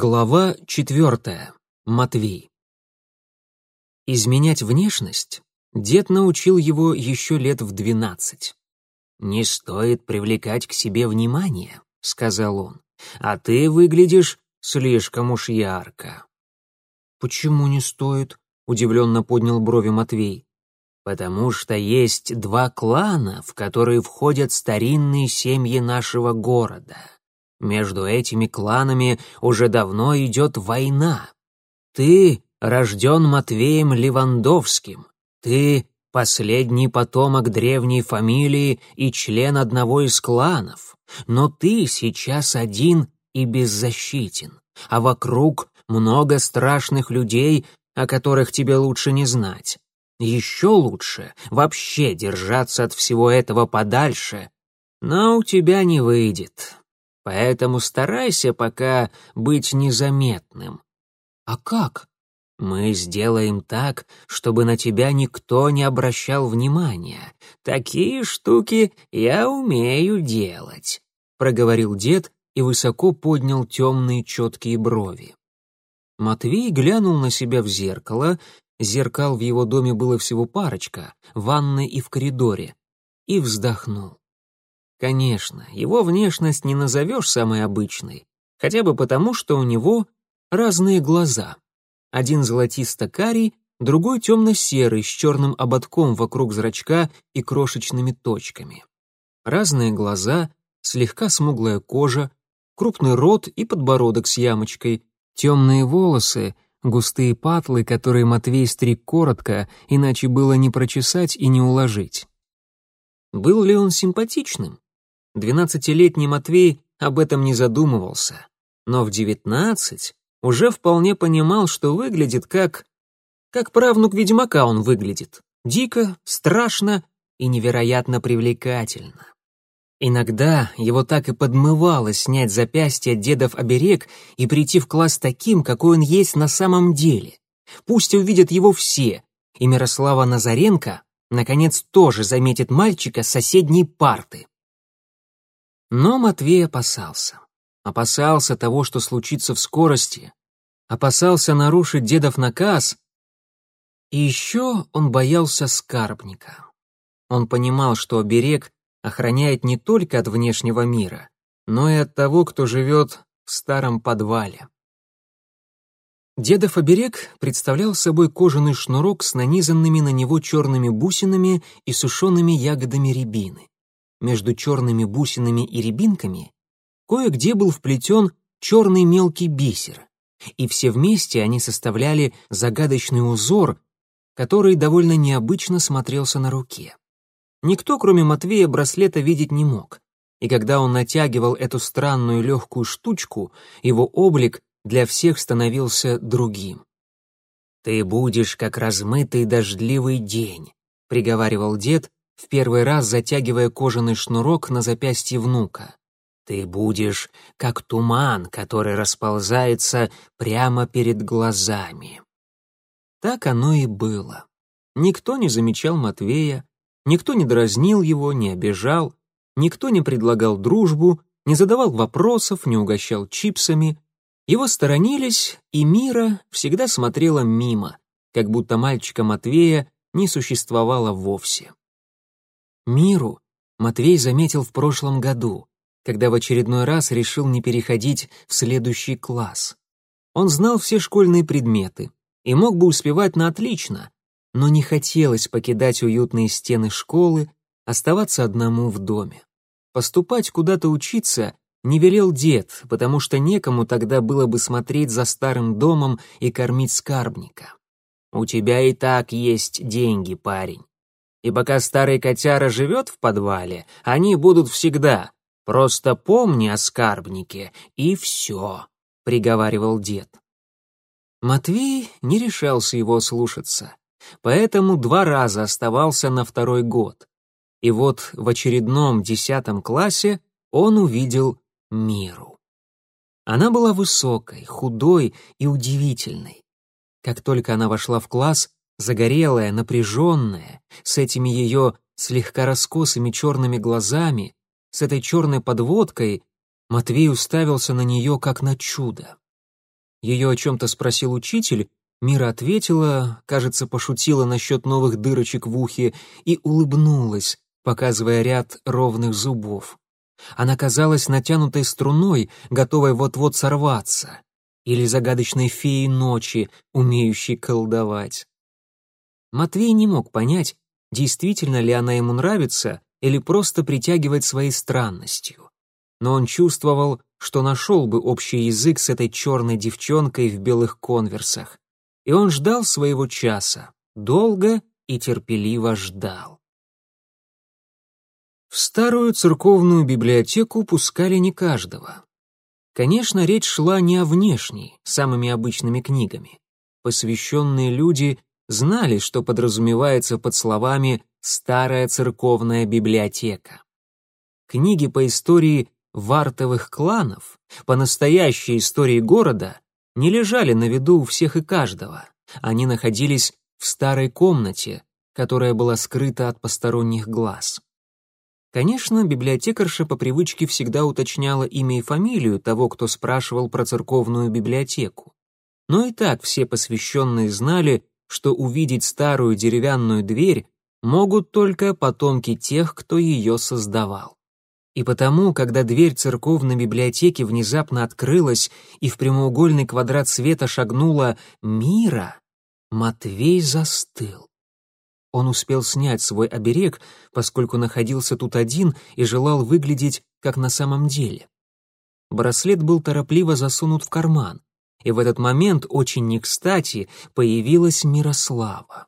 Глава четвертая. Матвей. Изменять внешность дед научил его еще лет в двенадцать. «Не стоит привлекать к себе внимание», — сказал он, «а ты выглядишь слишком уж ярко». «Почему не стоит?» — удивленно поднял брови Матвей. «Потому что есть два клана, в которые входят старинные семьи нашего города». Между этими кланами уже давно идет война. Ты рожден Матвеем Левандовским. Ты последний потомок древней фамилии и член одного из кланов. Но ты сейчас один и беззащитен, а вокруг много страшных людей, о которых тебе лучше не знать. Еще лучше вообще держаться от всего этого подальше, но у тебя не выйдет. Поэтому старайся пока быть незаметным. А как? Мы сделаем так, чтобы на тебя никто не обращал внимания. Такие штуки я умею делать, проговорил дед и высоко поднял темные четкие брови. Матвей глянул на себя в зеркало, зеркал в его доме было всего парочка, в ванной и в коридоре, и вздохнул. Конечно, его внешность не назовешь самой обычной, хотя бы потому, что у него разные глаза. Один золотисто-карий, другой темно-серый, с черным ободком вокруг зрачка и крошечными точками. Разные глаза, слегка смуглая кожа, крупный рот и подбородок с ямочкой, темные волосы, густые патлы, которые Матвей стриг коротко, иначе было не прочесать и не уложить. Был ли он симпатичным? Двенадцатилетний Матвей об этом не задумывался, но в девятнадцать уже вполне понимал, что выглядит как... как правнук ведьмака он выглядит. Дико, страшно и невероятно привлекательно. Иногда его так и подмывало снять запястье дедов оберег и прийти в класс таким, какой он есть на самом деле. Пусть увидят его все, и Мирослава Назаренко, наконец, тоже заметит мальчика с соседней парты. Но Матвей опасался. Опасался того, что случится в скорости. Опасался нарушить дедов наказ. И еще он боялся скарбника. Он понимал, что оберег охраняет не только от внешнего мира, но и от того, кто живет в старом подвале. Дедов оберег представлял собой кожаный шнурок с нанизанными на него черными бусинами и сушеными ягодами рябины между черными бусинами и рябинками кое-где был вплетен черный мелкий бисер, и все вместе они составляли загадочный узор, который довольно необычно смотрелся на руке. Никто, кроме Матвея, браслета видеть не мог, и когда он натягивал эту странную легкую штучку, его облик для всех становился другим. «Ты будешь, как размытый дождливый день», — приговаривал дед, в первый раз затягивая кожаный шнурок на запястье внука. «Ты будешь как туман, который расползается прямо перед глазами». Так оно и было. Никто не замечал Матвея, никто не дразнил его, не обижал, никто не предлагал дружбу, не задавал вопросов, не угощал чипсами. Его сторонились, и Мира всегда смотрела мимо, как будто мальчика Матвея не существовало вовсе. Миру Матвей заметил в прошлом году, когда в очередной раз решил не переходить в следующий класс. Он знал все школьные предметы и мог бы успевать на отлично, но не хотелось покидать уютные стены школы, оставаться одному в доме. Поступать куда-то учиться не велел дед, потому что некому тогда было бы смотреть за старым домом и кормить скарбника. «У тебя и так есть деньги, парень. И пока старый котяра живет в подвале, они будут всегда. Просто помни о скарбнике, и все», — приговаривал дед. Матвей не решался его слушаться, поэтому два раза оставался на второй год. И вот в очередном десятом классе он увидел Миру. Она была высокой, худой и удивительной. Как только она вошла в класс, Загорелая, напряженная, с этими ее слегка раскосыми черными глазами, с этой черной подводкой, Матвей уставился на нее как на чудо. Ее о чем-то спросил учитель, Мира ответила, кажется, пошутила насчет новых дырочек в ухе и улыбнулась, показывая ряд ровных зубов. Она казалась натянутой струной, готовой вот-вот сорваться, или загадочной феей ночи, умеющей колдовать. Матвей не мог понять, действительно ли она ему нравится или просто притягивает своей странностью. Но он чувствовал, что нашел бы общий язык с этой черной девчонкой в белых конверсах. И он ждал своего часа, долго и терпеливо ждал. В старую церковную библиотеку пускали не каждого. Конечно, речь шла не о внешней, самыми обычными книгами. Посвященные люди знали, что подразумевается под словами «старая церковная библиотека». Книги по истории вартовых кланов, по настоящей истории города, не лежали на виду у всех и каждого. Они находились в старой комнате, которая была скрыта от посторонних глаз. Конечно, библиотекарша по привычке всегда уточняла имя и фамилию того, кто спрашивал про церковную библиотеку. Но и так все посвященные знали, что увидеть старую деревянную дверь могут только потомки тех, кто ее создавал. И потому, когда дверь церковной библиотеки внезапно открылась и в прямоугольный квадрат света шагнула Мира, Матвей застыл. Он успел снять свой оберег, поскольку находился тут один и желал выглядеть как на самом деле. Браслет был торопливо засунут в карман, и в этот момент очень не кстати появилась Мирослава.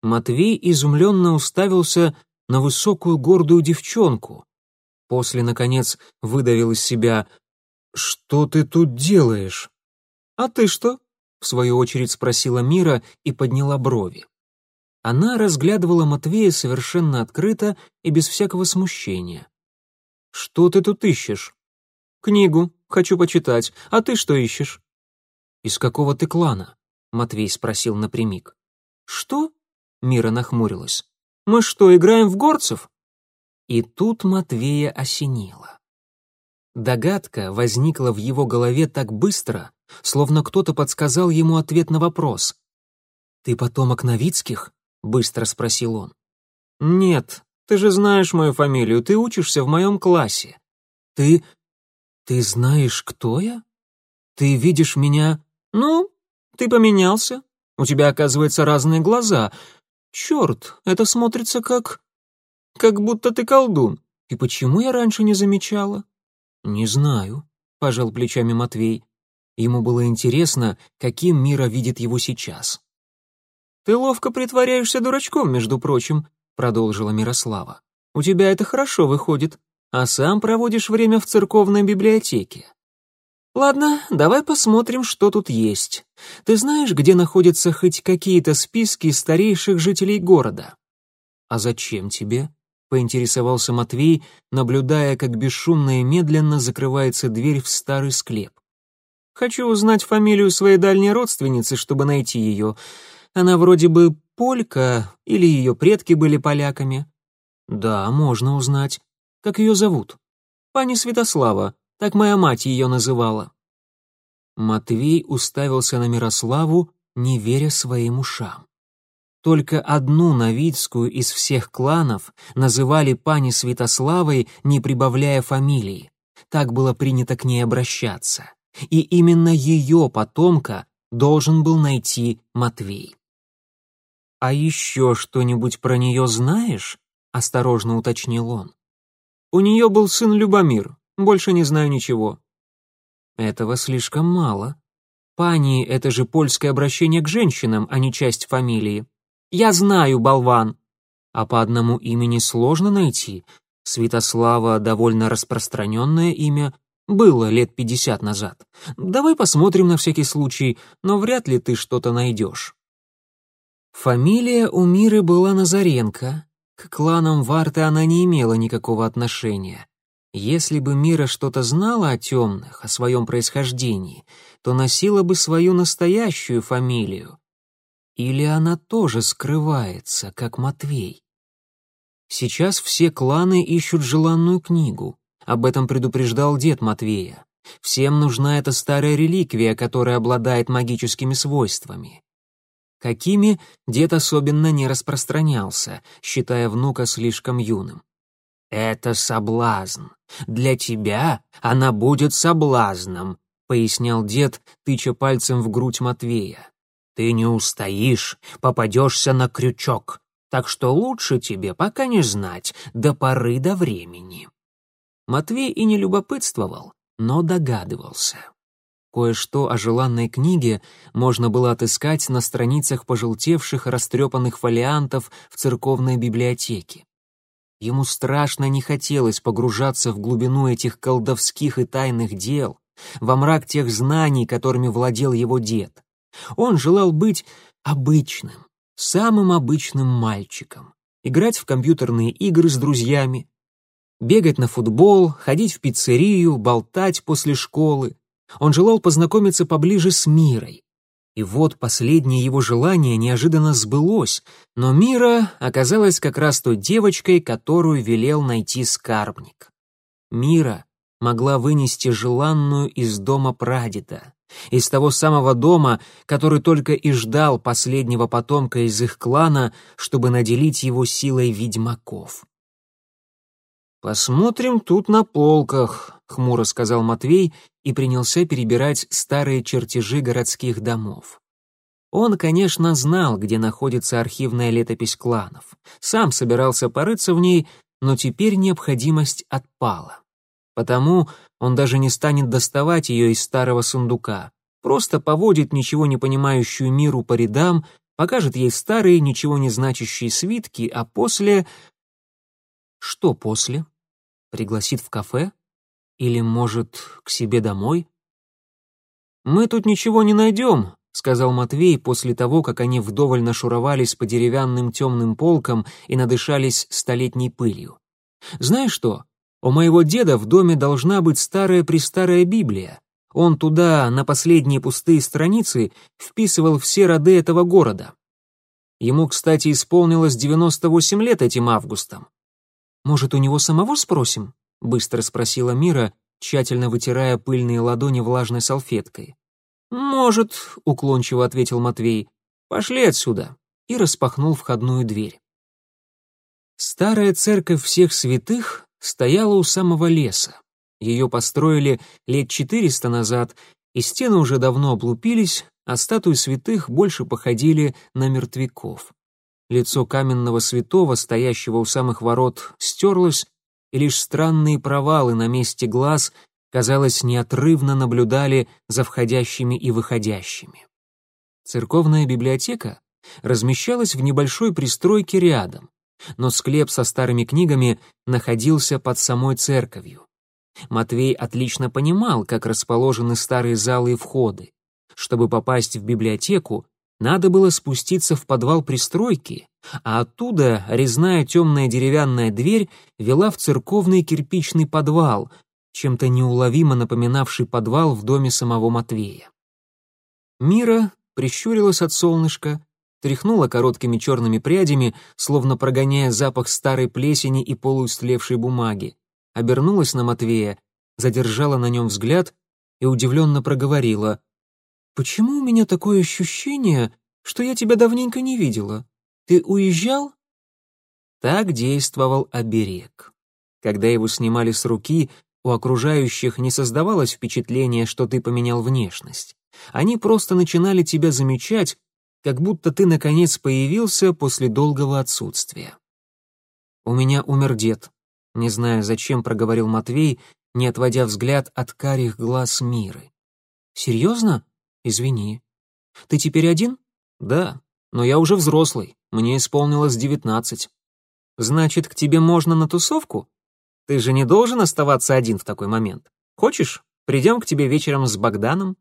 Матвей изумленно уставился на высокую гордую девчонку. После, наконец, выдавил из себя «Что ты тут делаешь?» «А ты что?» — в свою очередь спросила Мира и подняла брови. Она разглядывала Матвея совершенно открыто и без всякого смущения. «Что ты тут ищешь?» «Книгу. Хочу почитать. А ты что ищешь?» «Из какого ты клана?» — Матвей спросил напрямик. «Что?» — Мира нахмурилась. «Мы что, играем в горцев?» И тут Матвея осенило. Догадка возникла в его голове так быстро, словно кто-то подсказал ему ответ на вопрос. «Ты потомок Новицких?» быстро спросил он. Нет, ты же знаешь мою фамилию, ты учишься в моем классе. Ты... ты знаешь, кто я? Ты видишь меня... Ну, ты поменялся. У тебя, оказывается, разные глаза. Черт, это смотрится как... как будто ты колдун. И почему я раньше не замечала? Не знаю, пожал плечами Матвей. Ему было интересно, каким Мира видит его сейчас. «Ты ловко притворяешься дурачком, между прочим», — продолжила Мирослава. «У тебя это хорошо выходит, а сам проводишь время в церковной библиотеке. Ладно, давай посмотрим, что тут есть. Ты знаешь, где находятся хоть какие-то списки старейших жителей города?» «А зачем тебе?» — поинтересовался Матвей, наблюдая, как бесшумно и медленно закрывается дверь в старый склеп. «Хочу узнать фамилию своей дальней родственницы, чтобы найти ее. Она вроде бы полька, или ее предки были поляками. Да, можно узнать. Как ее зовут? Пани Святослава, так моя мать ее называла. Матвей уставился на Мирославу, не веря своим ушам. Только одну Новицкую из всех кланов называли пани Святославой, не прибавляя фамилии. Так было принято к ней обращаться. И именно ее потомка должен был найти Матвей. «А еще что-нибудь про нее знаешь?» — осторожно уточнил он. «У нее был сын Любомир, больше не знаю ничего». «Этого слишком мало. Пани — это же польское обращение к женщинам, а не часть фамилии». «Я знаю, болван!» «А по одному имени сложно найти. Святослава — довольно распространенное имя, было лет пятьдесят назад. Давай посмотрим на всякий случай, но вряд ли ты что-то найдешь». Фамилия у Миры была Назаренко. К кланам Варты она не имела никакого отношения. Если бы Мира что-то знала о темных, о своем происхождении, то носила бы свою настоящую фамилию. Или она тоже скрывается, как Матвей. Сейчас все кланы ищут желанную книгу. Об этом предупреждал дед Матвея. Всем нужна эта старая реликвия, которая обладает магическими свойствами. Какими дед особенно не распространялся, считая внука слишком юным. «Это соблазн. Для тебя она будет соблазном», — пояснял дед, тыча пальцем в грудь Матвея. «Ты не устоишь, попадешься на крючок, так что лучше тебе пока не знать до поры до времени». Матвей и не любопытствовал, но догадывался. Кое-что о желанной книге можно было отыскать на страницах пожелтевших растрепанных фолиантов в церковной библиотеке. Ему страшно не хотелось погружаться в глубину этих колдовских и тайных дел, во мрак тех знаний, которыми владел его дед. Он желал быть обычным, самым обычным мальчиком, играть в компьютерные игры с друзьями, бегать на футбол, ходить в пиццерию, болтать после школы. Он желал познакомиться поближе с Мирой. И вот последнее его желание неожиданно сбылось, но Мира оказалась как раз той девочкой, которую велел найти скарбник. Мира могла вынести желанную из дома прадеда, из того самого дома, который только и ждал последнего потомка из их клана, чтобы наделить его силой ведьмаков. «Посмотрим тут на полках», — хмуро сказал Матвей и принялся перебирать старые чертежи городских домов. Он, конечно, знал, где находится архивная летопись кланов. Сам собирался порыться в ней, но теперь необходимость отпала. Потому он даже не станет доставать ее из старого сундука, просто поводит ничего не понимающую миру по рядам, покажет ей старые, ничего не значащие свитки, а после... Что после? Пригласит в кафе? Или, может, к себе домой? «Мы тут ничего не найдем», — сказал Матвей после того, как они вдоволь нашуровались по деревянным темным полкам и надышались столетней пылью. «Знаешь что? У моего деда в доме должна быть старая-престарая Библия. Он туда, на последние пустые страницы, вписывал все роды этого города. Ему, кстати, исполнилось 98 лет этим августом. «Может, у него самого спросим?» — быстро спросила Мира, тщательно вытирая пыльные ладони влажной салфеткой. «Может», — уклончиво ответил Матвей. «Пошли отсюда», и распахнул входную дверь. Старая церковь всех святых стояла у самого леса. Ее построили лет четыреста назад, и стены уже давно облупились, а статуи святых больше походили на мертвяков. Лицо каменного святого, стоящего у самых ворот, стерлось, и лишь странные провалы на месте глаз, казалось, неотрывно наблюдали за входящими и выходящими. Церковная библиотека размещалась в небольшой пристройке рядом, но склеп со старыми книгами находился под самой церковью. Матвей отлично понимал, как расположены старые залы и входы. Чтобы попасть в библиотеку, надо было спуститься в подвал пристройки, а оттуда резная темная деревянная дверь вела в церковный кирпичный подвал, чем-то неуловимо напоминавший подвал в доме самого Матвея. Мира прищурилась от солнышка, тряхнула короткими черными прядями, словно прогоняя запах старой плесени и полуистлевшей бумаги, обернулась на Матвея, задержала на нем взгляд и удивленно проговорила. «Почему у меня такое ощущение, что я тебя давненько не видела? Ты уезжал?» Так действовал оберег. Когда его снимали с руки, у окружающих не создавалось впечатления, что ты поменял внешность. Они просто начинали тебя замечать, как будто ты наконец появился после долгого отсутствия. «У меня умер дед», — не знаю, зачем проговорил Матвей, не отводя взгляд от карих глаз Миры. «Серьезно?» «Извини. Ты теперь один?» «Да, но я уже взрослый, мне исполнилось девятнадцать». «Значит, к тебе можно на тусовку? Ты же не должен оставаться один в такой момент. Хочешь, придем к тебе вечером с Богданом?»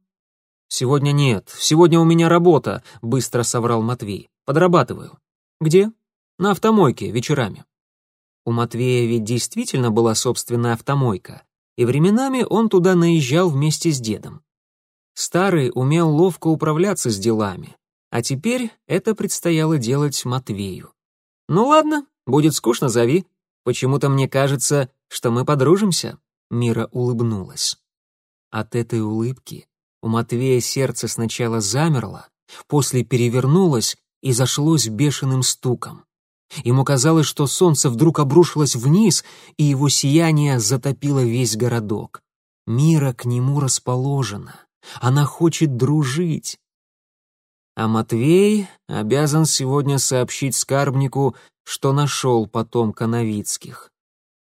«Сегодня нет, сегодня у меня работа», — быстро соврал Матвей. «Подрабатываю». «Где?» «На автомойке, вечерами». У Матвея ведь действительно была собственная автомойка, и временами он туда наезжал вместе с дедом. Старый умел ловко управляться с делами, а теперь это предстояло делать Матвею. «Ну ладно, будет скучно, зови. Почему-то мне кажется, что мы подружимся», — Мира улыбнулась. От этой улыбки у Матвея сердце сначала замерло, после перевернулось и зашлось бешеным стуком. Ему казалось, что солнце вдруг обрушилось вниз, и его сияние затопило весь городок. Мира к нему расположена. Она хочет дружить. А Матвей обязан сегодня сообщить скарбнику, что нашел потомка Новицких.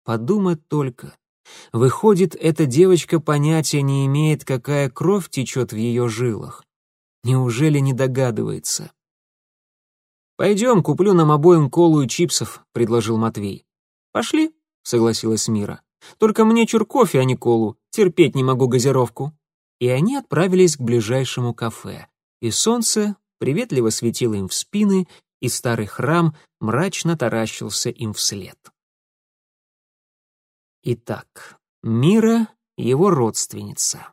Подумать только. Выходит, эта девочка понятия не имеет, какая кровь течет в ее жилах. Неужели не догадывается? «Пойдем, куплю нам обоим колу и чипсов», — предложил Матвей. «Пошли», — согласилась Мира. «Только мне чур кофе, а не колу. Терпеть не могу газировку». И они отправились к ближайшему кафе. И солнце приветливо светило им в спины, и старый храм мрачно таращился им вслед. Итак, Мира — его родственница.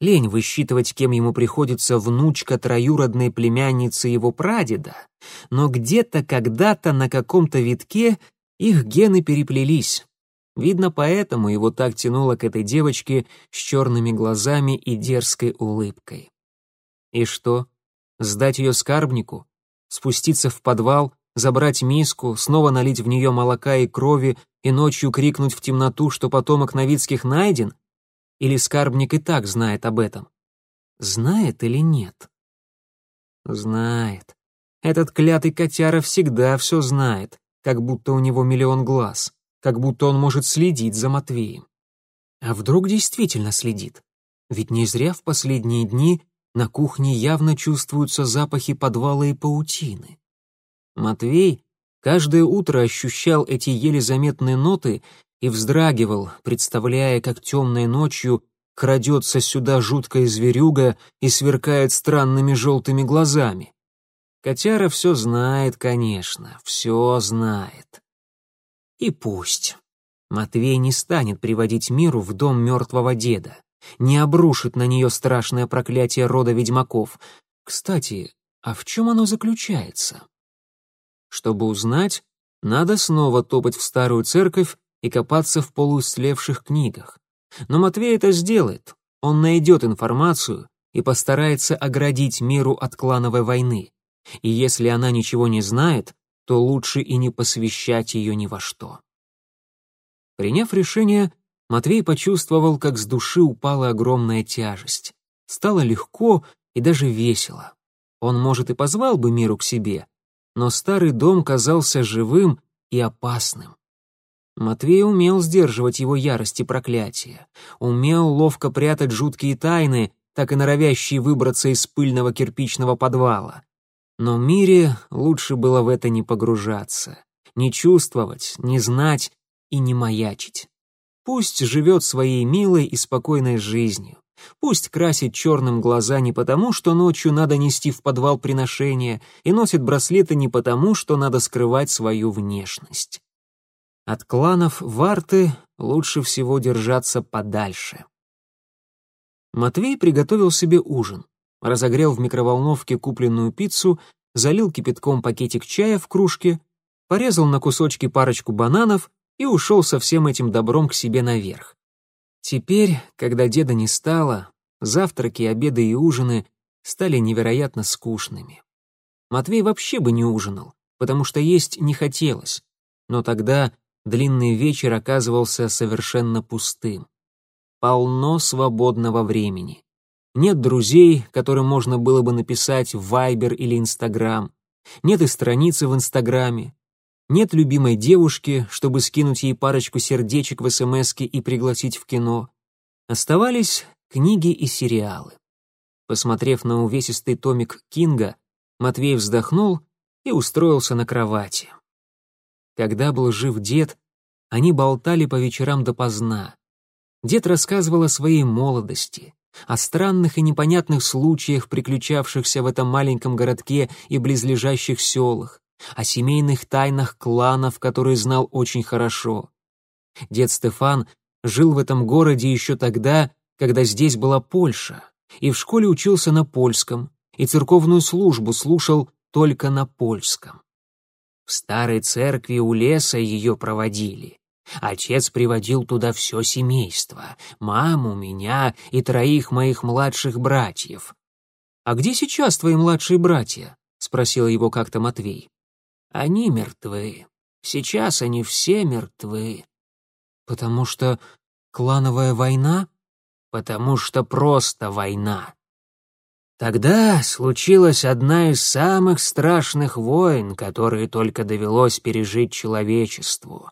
Лень высчитывать, кем ему приходится внучка троюродной племянницы его прадеда, но где-то когда-то на каком-то витке их гены переплелись. Видно, поэтому его так тянуло к этой девочке с черными глазами и дерзкой улыбкой. И что? Сдать ее скарбнику? Спуститься в подвал, забрать миску, снова налить в нее молока и крови и ночью крикнуть в темноту, что потомок Новицких найден? Или скарбник и так знает об этом? Знает или нет? Знает. Этот клятый котяра всегда все знает, как будто у него миллион глаз, как будто он может следить за Матвеем. А вдруг действительно следит? Ведь не зря в последние дни на кухне явно чувствуются запахи подвала и паутины. Матвей каждое утро ощущал эти еле заметные ноты и вздрагивал, представляя, как темной ночью крадется сюда жуткая зверюга и сверкает странными желтыми глазами. Котяра все знает, конечно, все знает. И пусть. Матвей не станет приводить миру в дом мертвого деда, не обрушит на нее страшное проклятие рода ведьмаков. Кстати, а в чем оно заключается? Чтобы узнать, надо снова топать в старую церковь и копаться в полуистлевших книгах. Но Матвей это сделает. Он найдет информацию и постарается оградить миру от клановой войны. И если она ничего не знает, то лучше и не посвящать ее ни во что. Приняв решение, Матвей почувствовал, как с души упала огромная тяжесть. Стало легко и даже весело. Он, может, и позвал бы миру к себе, но старый дом казался живым и опасным. Матвей умел сдерживать его ярость и проклятие, умел ловко прятать жуткие тайны, так и норовящие выбраться из пыльного кирпичного подвала. Но Мире лучше было в это не погружаться, не чувствовать, не знать и не маячить. Пусть живет своей милой и спокойной жизнью. Пусть красит черным глаза не потому, что ночью надо нести в подвал приношения, и носит браслеты не потому, что надо скрывать свою внешность. От кланов Варты лучше всего держаться подальше. Матвей приготовил себе ужин, разогрел в микроволновке купленную пиццу, залил кипятком пакетик чая в кружке, порезал на кусочки парочку бананов и ушел со всем этим добром к себе наверх. Теперь, когда деда не стало, завтраки, обеды и ужины стали невероятно скучными. Матвей вообще бы не ужинал, потому что есть не хотелось, но тогда длинный вечер оказывался совершенно пустым. Полно свободного времени. Нет друзей, которым можно было бы написать в Вайбер или Инстаграм. Нет и страницы в Инстаграме. Нет любимой девушки, чтобы скинуть ей парочку сердечек в СМСке и пригласить в кино. Оставались книги и сериалы. Посмотрев на увесистый томик Кинга, Матвей вздохнул и устроился на кровати. Когда был жив дед, они болтали по вечерам допоздна. Дед рассказывал о своей молодости, о странных и непонятных случаях, приключавшихся в этом маленьком городке и близлежащих селах, о семейных тайнах кланов, которые знал очень хорошо. Дед Стефан жил в этом городе еще тогда, когда здесь была Польша, и в школе учился на польском, и церковную службу слушал только на польском. В старой церкви у леса ее проводили. Отец приводил туда все семейство, маму, меня и троих моих младших братьев. «А где сейчас твои младшие братья?» — спросил его как-то Матвей. «Они мертвы. Сейчас они все мертвы». «Потому что клановая война?» «Потому что просто война», Тогда случилась одна из самых страшных войн, которые только довелось пережить человечеству.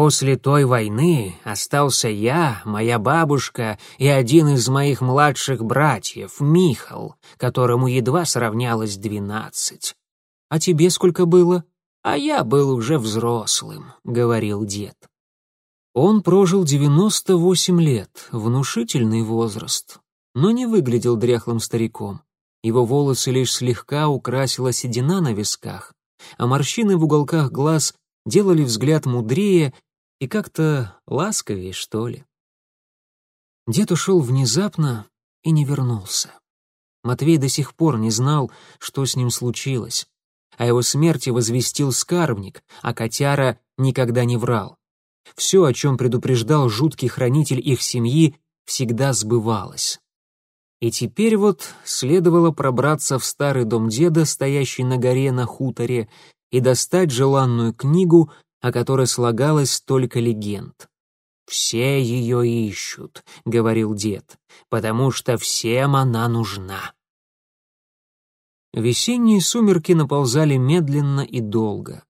После той войны остался я, моя бабушка и один из моих младших братьев, Михал, которому едва сравнялось двенадцать. «А тебе сколько было?» «А я был уже взрослым», — говорил дед. Он прожил девяносто восемь лет, внушительный возраст но не выглядел дряхлым стариком. Его волосы лишь слегка украсила седина на висках, а морщины в уголках глаз делали взгляд мудрее и как-то ласковее, что ли. Дед ушел внезапно и не вернулся. Матвей до сих пор не знал, что с ним случилось. О его смерти возвестил скарбник, а котяра никогда не врал. Все, о чем предупреждал жуткий хранитель их семьи, всегда сбывалось. И теперь вот следовало пробраться в старый дом деда, стоящий на горе на хуторе, и достать желанную книгу, о которой слагалось столько легенд. «Все ее ищут», — говорил дед, — «потому что всем она нужна». Весенние сумерки наползали медленно и долго.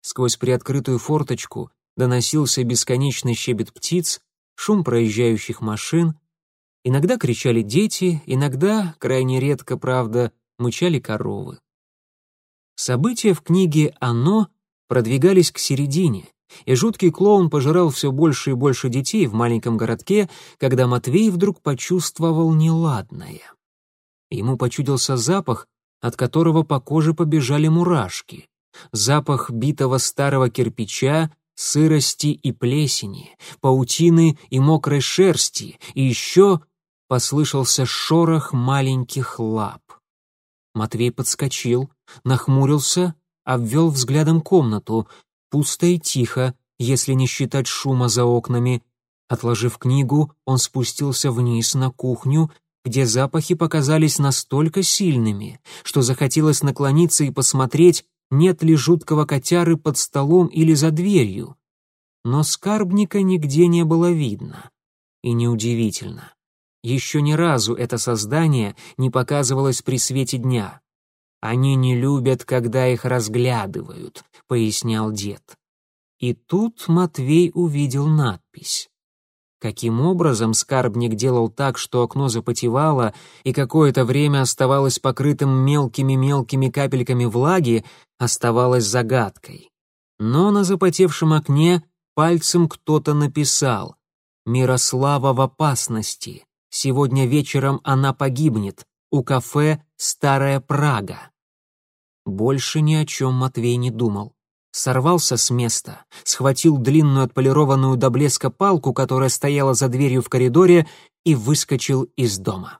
Сквозь приоткрытую форточку доносился бесконечный щебет птиц, шум проезжающих машин, Иногда кричали дети, иногда, крайне редко, правда, мучали коровы. События в книге «Оно» продвигались к середине, и жуткий клоун пожирал все больше и больше детей в маленьком городке, когда Матвей вдруг почувствовал неладное. Ему почудился запах, от которого по коже побежали мурашки. Запах битого старого кирпича, сырости и плесени, паутины и мокрой шерсти, и еще послышался шорох маленьких лап. Матвей подскочил, нахмурился, обвел взглядом комнату. Пусто и тихо, если не считать шума за окнами. Отложив книгу, он спустился вниз на кухню, где запахи показались настолько сильными, что захотелось наклониться и посмотреть, нет ли жуткого котяры под столом или за дверью. Но скарбника нигде не было видно. И неудивительно. Еще ни разу это создание не показывалось при свете дня. «Они не любят, когда их разглядывают», — пояснял дед. И тут Матвей увидел надпись. Каким образом скарбник делал так, что окно запотевало и какое-то время оставалось покрытым мелкими-мелкими капельками влаги, оставалось загадкой. Но на запотевшем окне пальцем кто-то написал «Мирослава в опасности». Сегодня вечером она погибнет. У кафе «Старая Прага». Больше ни о чем Матвей не думал. Сорвался с места, схватил длинную отполированную до блеска палку, которая стояла за дверью в коридоре, и выскочил из дома.